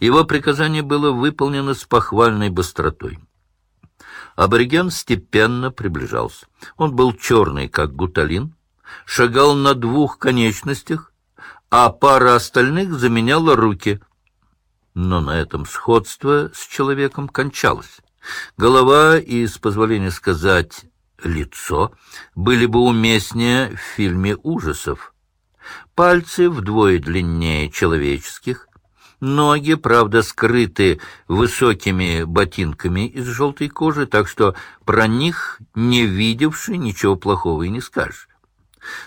Его приказание было выполнено с похвальной быстротой. Абориген степенно приближался. Он был черный, как гуталин, шагал на двух конечностях, а пара остальных заменяла руки. Но на этом сходство с человеком кончалось. Голова и, с позволения сказать, лицо были бы уместнее в фильме ужасов. Пальцы вдвое длиннее человеческих, ноги, правда, скрыты высокими ботинками из желтой кожи, так что про них, не видевший, ничего плохого и не скажешь.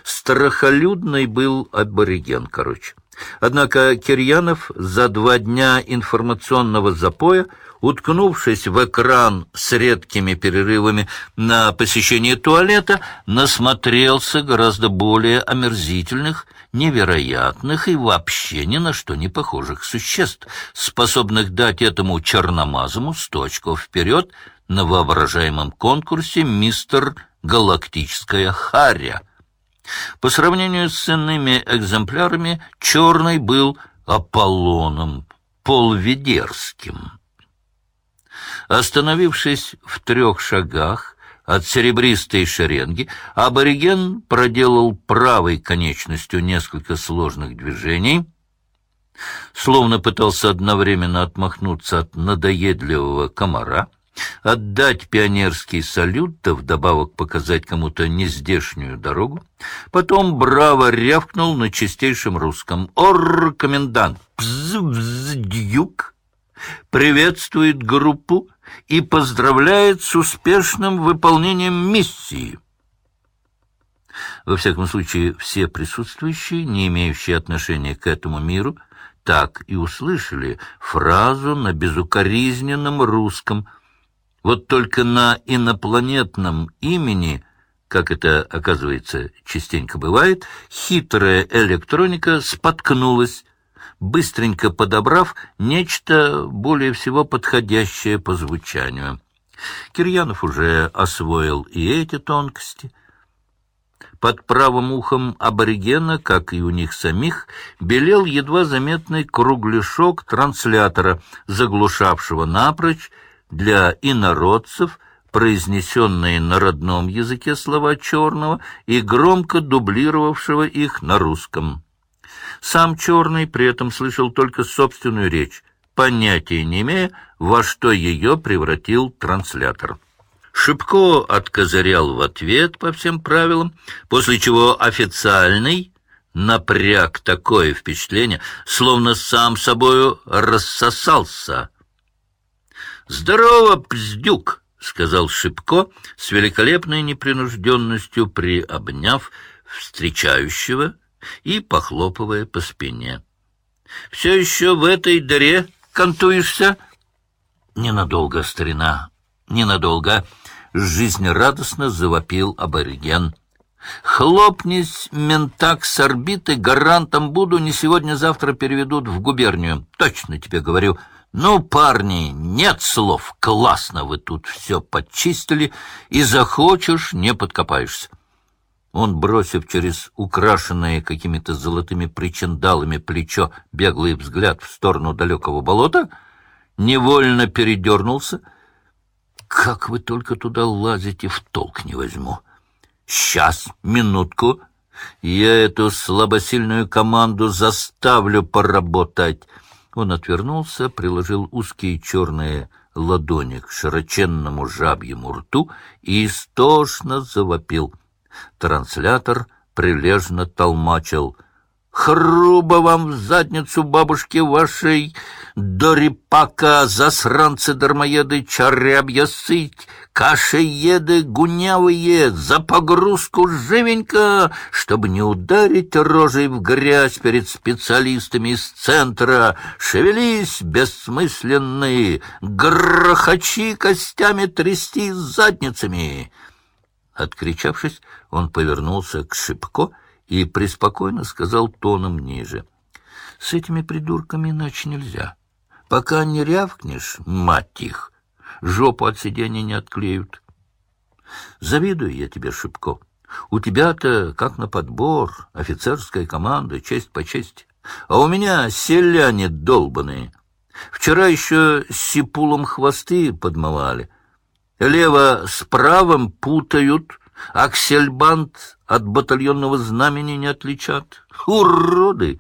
Страхолюдный был абориген, короче. Однако Кирьянов за два дня информационного запоя уткнувшись в экран с редкими перерывами на посещение туалета, насмотрелся гораздо более омерзительных, невероятных и вообще ни на что не похожих существ, способных дать этому черномазому сто очков вперед на воображаемом конкурсе «Мистер Галактическая Харя». По сравнению с иными экземплярами, черный был Аполлоном Полведерским. Остановившись в трех шагах от серебристой шеренги, абориген проделал правой конечностью несколько сложных движений, словно пытался одновременно отмахнуться от надоедливого комара, отдать пионерский салют, да вдобавок показать кому-то нездешнюю дорогу. Потом браво рявкнул на чистейшем русском. «Ор, комендант! Бз-бз-дюк! Приветствует группу и поздравляет с успешным выполнением миссии. Во всяком случае, все присутствующие, не имеющие отношения к этому миру, так и услышали фразу на безукоризненном русском. Вот только на инопланетном имени, как это, оказывается, частенько бывает, хитрая электроника споткнулась, быстренько подобрав нечто более всего подходящее по звучанию. Кирьянов уже освоил и эти тонкости. Под правым ухом аборигена, как и у них самих, белел едва заметный кругляшок транслятора, заглушавшего напрочь для инородцев произнесенные на родном языке слова черного и громко дублировавшего их на русском. Сам Черный при этом слышал только собственную речь, понятия не имея, во что ее превратил транслятор. Шипко откозырял в ответ по всем правилам, после чего официальный напряг такое впечатление, словно сам собою рассосался. «Здорово, пздюк!» — сказал Шипко с великолепной непринужденностью, приобняв встречающего и похлопывая по спине. — Все еще в этой дыре контуешься? — Ненадолго, старина, ненадолго, — жизнерадостно завопил абориген. — Хлопнись, ментак с орбиты, гарантом буду, не сегодня-завтра переведут в губернию. Точно тебе говорю. Ну, парни, нет слов, классно вы тут все подчистили, и захочешь, не подкопаешься. Он, бросив через украшенное какими-то золотыми причиндалами плечо беглый взгляд в сторону далекого болота, невольно передернулся. «Как вы только туда лазите, в толк не возьму!» «Сейчас, минутку, я эту слабосильную команду заставлю поработать!» Он отвернулся, приложил узкие черные ладони к широченному жабьему рту и истошно завопил — Транслятор прилежно толмачил. «Хруба вам в задницу бабушки вашей, дорипака, засранцы-дармоеды, чарябья сыть, кашееды гунявые, за погрузку живенько, чтобы не ударить рожей в грязь перед специалистами из центра. Шевелись, бессмысленные, грохочи костями трясти задницами!» Откричавшись, он повернулся к Шипко и преспокойно сказал тоном ниже. — С этими придурками иначе нельзя. Пока не рявкнешь, мать их, жопу от сидения не отклеют. Завидую я тебе, Шипко. У тебя-то, как на подбор, офицерская команда, честь по чести. А у меня селяне долбаные. Вчера еще с сипулом хвосты подмывали. Лево с правым путают, аксельбант от батальонного знамени не отличат. Уроды!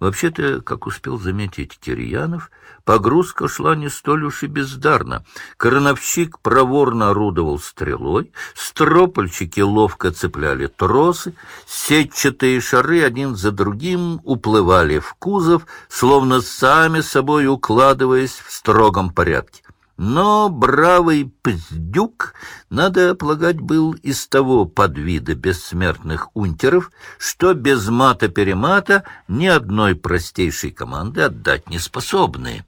Вообще-то, как успел заметить Кирьянов, погрузка шла не столь уж и бездарно. Крановщик проворно орудовал стрелой, стропольчики ловко цепляли тросы, сетчатые шары один за другим уплывали в кузов, словно сами собой укладываясь в строгом порядке. Но бравый Пздюк, надо полагать, был из того подвида бессмертных унтеров, что без мата-перемата ни одной простейшей команды отдать не способны.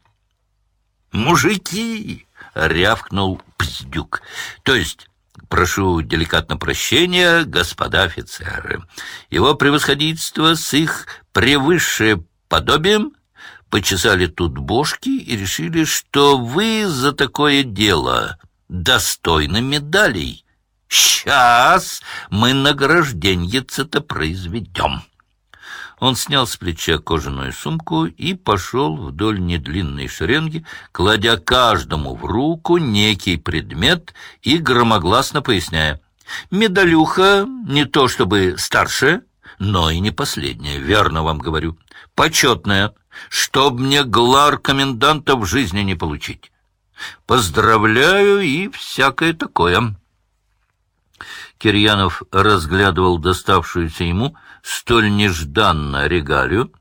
«Мужики!» — рявкнул Пздюк. «То есть...» прошу деликатно прощения, господа офицеры. Его превосходительство с их превысшее подобием почесали тут бошки и решили, что вы за такое дело достойны медалей. Сейчас мы награжденьице-то произведем. Он снял с плеча кожаную сумку и пошел вдоль недлинной шеренги, кладя каждому в руку некий предмет и громогласно поясняя. «Медалюха не то чтобы старшая, но и не последняя, верно вам говорю. Почетная, чтоб мне глар коменданта в жизни не получить. Поздравляю и всякое такое». Кирьянов разглядывал доставшуюся ему столь нежданно регалию,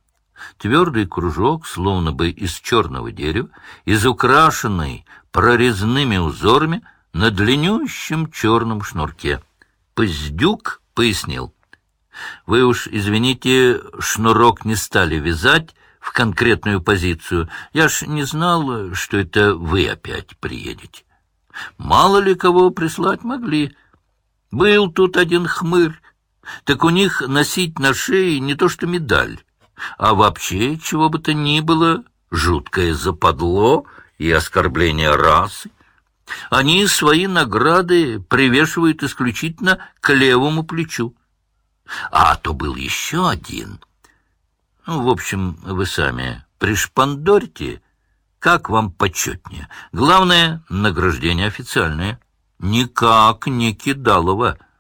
твердый кружок, словно бы из черного дерева, изукрашенный прорезными узорами на длиннющем черном шнурке. Поздюк пояснил. Вы уж, извините, шнурок не стали вязать в конкретную позицию. Я ж не знал, что это вы опять приедете. Мало ли кого прислать могли. Был тут один хмырь, так у них носить на шее не то что медаль, а вообще, чего бы то ни было, жуткое западло и оскорбление расы. Они свои награды привешивают исключительно к левому плечу. А то был еще один. Ну, в общем, вы сами пришпандорьте, как вам почетнее. Главное — награждение официальное. Никак не Кидалова —